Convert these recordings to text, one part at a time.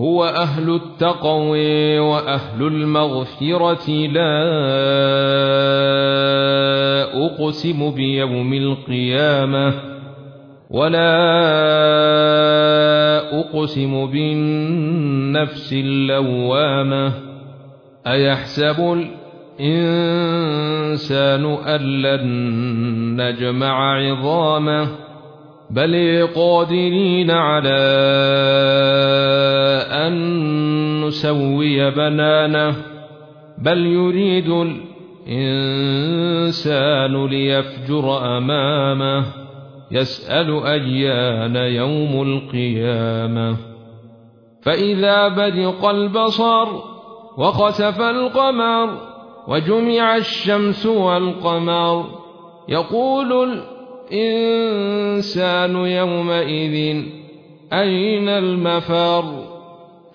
هو أهل التقوى وأهل المغفرة لا أقسم بيوم القيامة ولا أقسم بالنفس اللوامة. أيحسب الإنسان أن لن نجمع عظامه؟ بل قادرين على نسوي بنانه بل يريد الإنسان ليفجر أمامه يسأل أيان يوم القيامة. فإذا بدق البصر وخسف القمر وجمع الشمس والقمر يقول الإنسان يومئذ أين المفر؟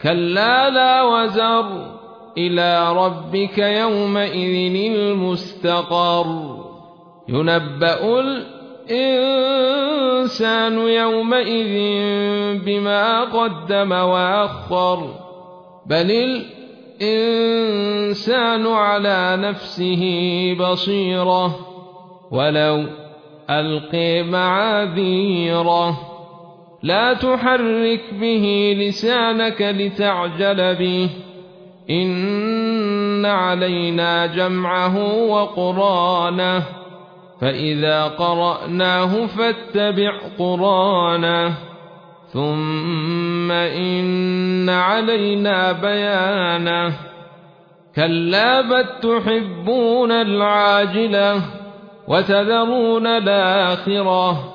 كلا لا وزر إلى ربك يومئذ المستقر ينبأ الإنسان يومئذ بما قدم وأخر بل الإنسان على نفسه بصيرة ولو ألقي معاذيره لا تحرك به لسانك لتعجل به. إن علينا جمعه وقرانه. فإذا قرأناه فاتبع قرانه. ثم إن علينا بيانه. كلا بل تحبون العاجلة وتذرون الآخرة.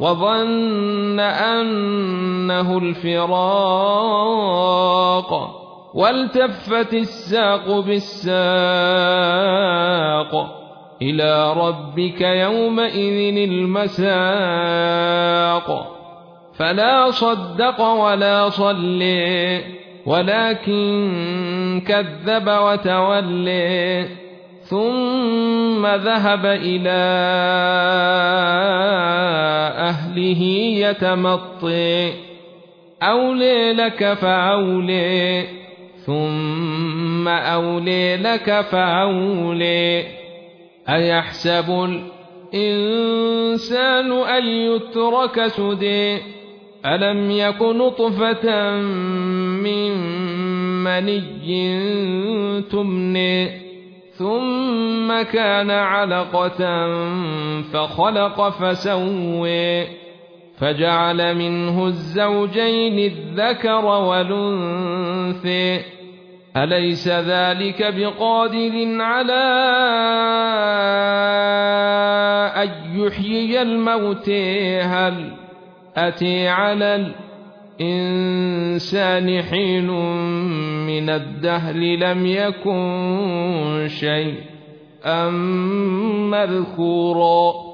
وظن أنه الفراق والتفت الساق بالساق إلى ربك يومئذ المساق فلا صدق ولا صلي ولكن كذب وتولي ثم ذهب إلى أهله يتمطي أولي لك فأولي. ثم أولي لك فأولي. أيحسب الإنسان أن يترك سدي؟ ألم يك نطفة من مني تمني؟ ثم كان علقة فخلق فسوي فجعل منه الزوجين الذكر والأنثى. أليس ذلك بقادر على أن يحيي الموت هل أتي على الإنسان حين من الدهر لم يكن شيئا مذكورا.